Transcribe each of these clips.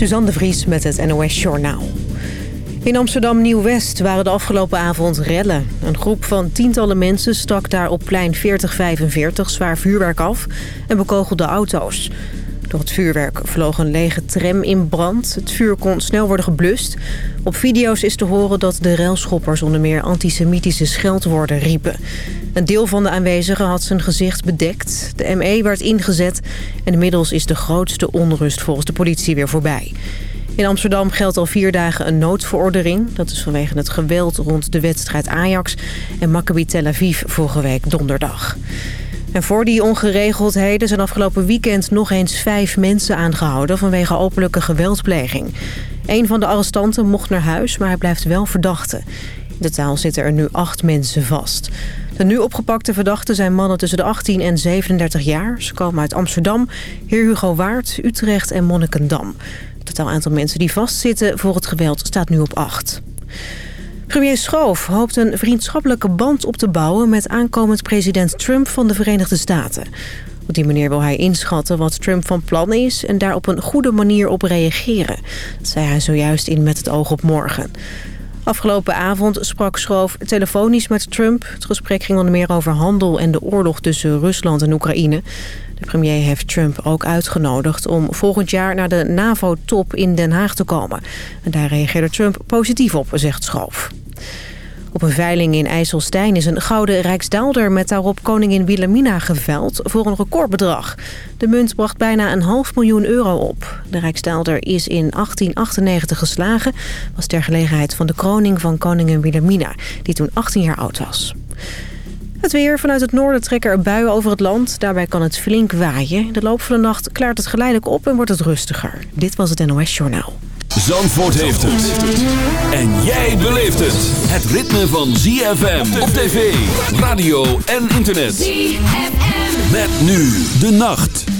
Suzanne de Vries met het NOS Journaal. In Amsterdam-Nieuw-West waren de afgelopen avond rellen. Een groep van tientallen mensen stak daar op plein 4045 zwaar vuurwerk af en bekogelde auto's. Door het vuurwerk vloog een lege tram in brand. Het vuur kon snel worden geblust. Op video's is te horen dat de railschoppers onder meer antisemitische scheldwoorden riepen. Een deel van de aanwezigen had zijn gezicht bedekt. De ME werd ingezet en inmiddels is de grootste onrust volgens de politie weer voorbij. In Amsterdam geldt al vier dagen een noodverordening. Dat is vanwege het geweld rond de wedstrijd Ajax en Maccabi Tel Aviv vorige week donderdag. En voor die ongeregeldheden zijn afgelopen weekend nog eens vijf mensen aangehouden vanwege openlijke geweldpleging. Een van de arrestanten mocht naar huis, maar hij blijft wel verdachte. In totaal zitten er nu acht mensen vast. De nu opgepakte verdachten zijn mannen tussen de 18 en 37 jaar. Ze komen uit Amsterdam, Heer Hugo Waard, Utrecht en Monnikendam. Het totaal aantal mensen die vastzitten voor het geweld staat nu op acht. Premier Schoof hoopt een vriendschappelijke band op te bouwen... met aankomend president Trump van de Verenigde Staten. Op die manier wil hij inschatten wat Trump van plan is... en daar op een goede manier op reageren. Dat zei hij zojuist in Met het oog op morgen. Afgelopen avond sprak Schoof telefonisch met Trump. Het gesprek ging onder meer over handel en de oorlog tussen Rusland en Oekraïne. De premier heeft Trump ook uitgenodigd om volgend jaar naar de NAVO-top in Den Haag te komen. En daar reageerde Trump positief op, zegt Schoof. Op een veiling in IJsselstein is een gouden rijksdaalder met daarop koningin Wilhelmina geveild voor een recordbedrag. De munt bracht bijna een half miljoen euro op. De rijksdaalder is in 1898 geslagen, was ter gelegenheid van de kroning van koningin Wilhelmina, die toen 18 jaar oud was. Het weer. Vanuit het noorden trekken er buien over het land. Daarbij kan het flink waaien. In de loop van de nacht klaart het geleidelijk op en wordt het rustiger. Dit was het NOS Journaal. Zandvoort heeft het. En jij beleeft het. Het ritme van ZFM op tv, radio en internet. ZFM. Met nu de nacht.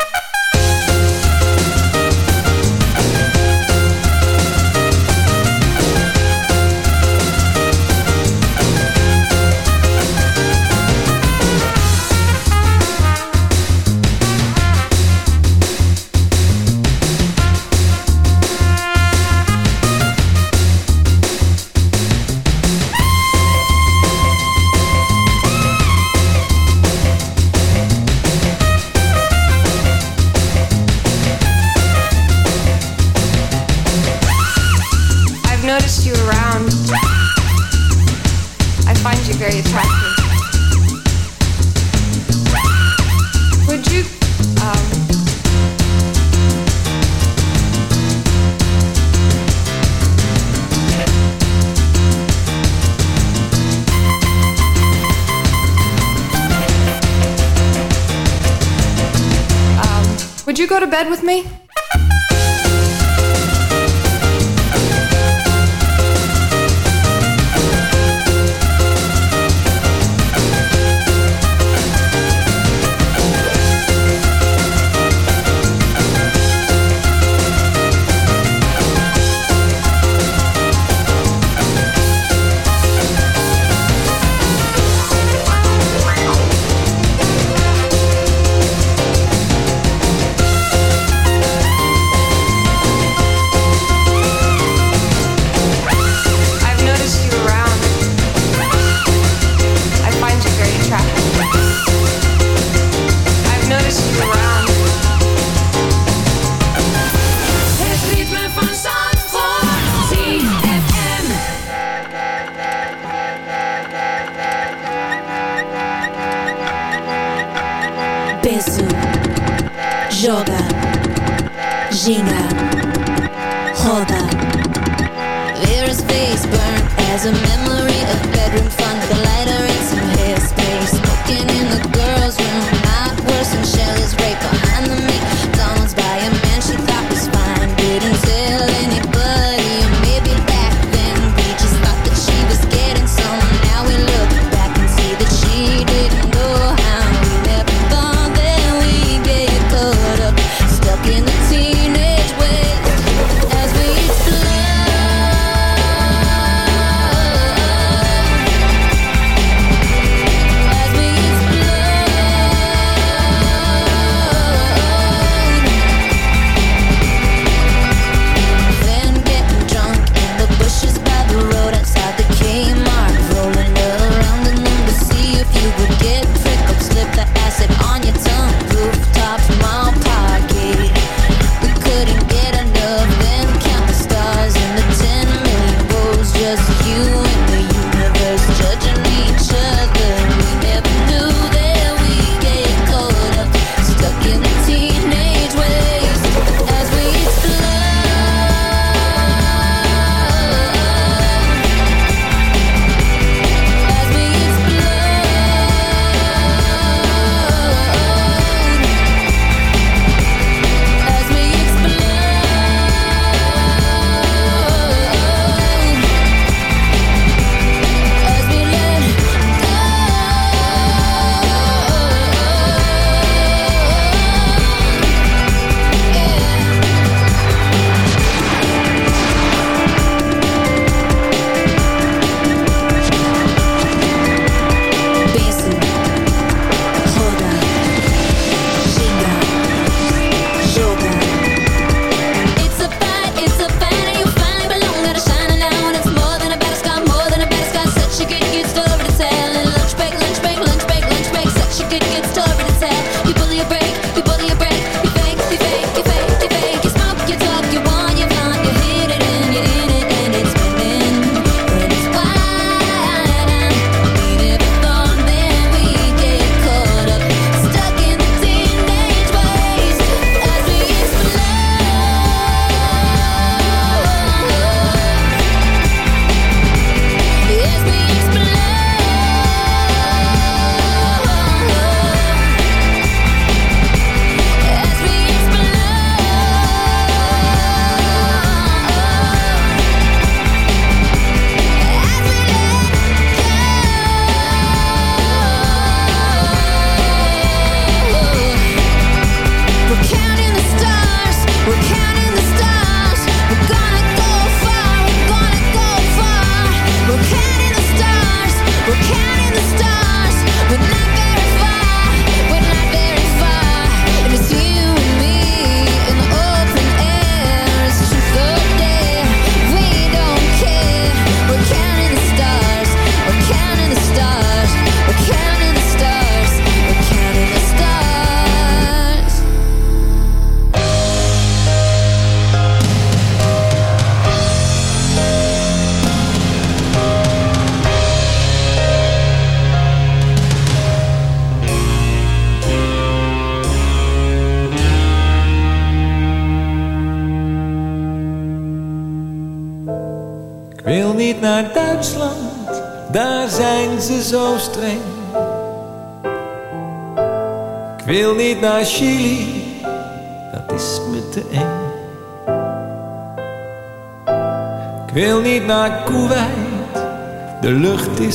bed with me?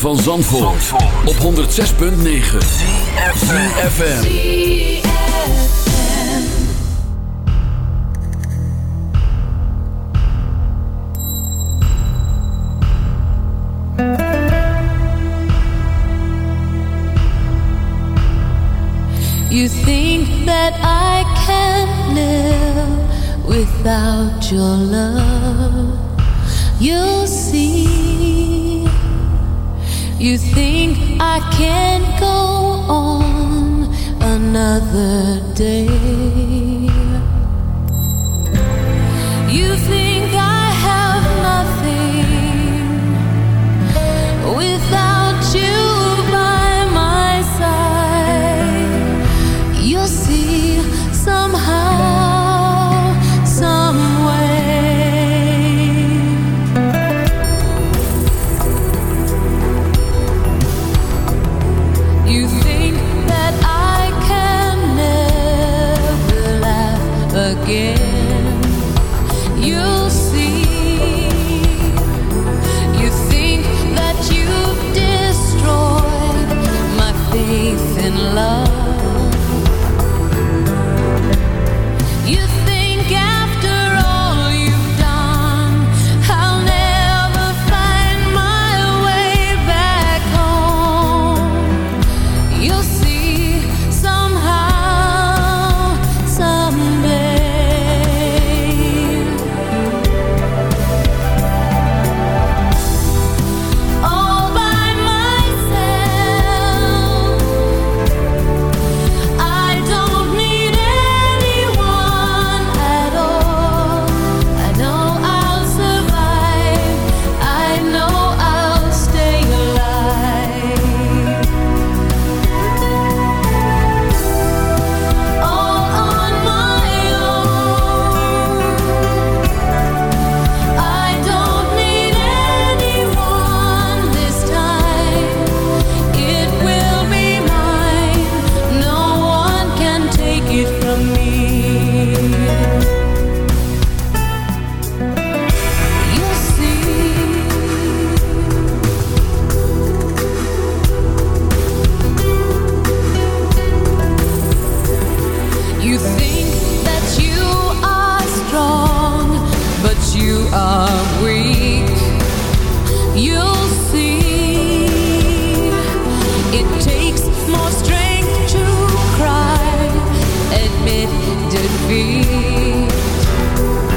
van Zandvoort, Zandvoort. op 106.9 CFFM You think that I can live without your love feet.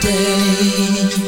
Day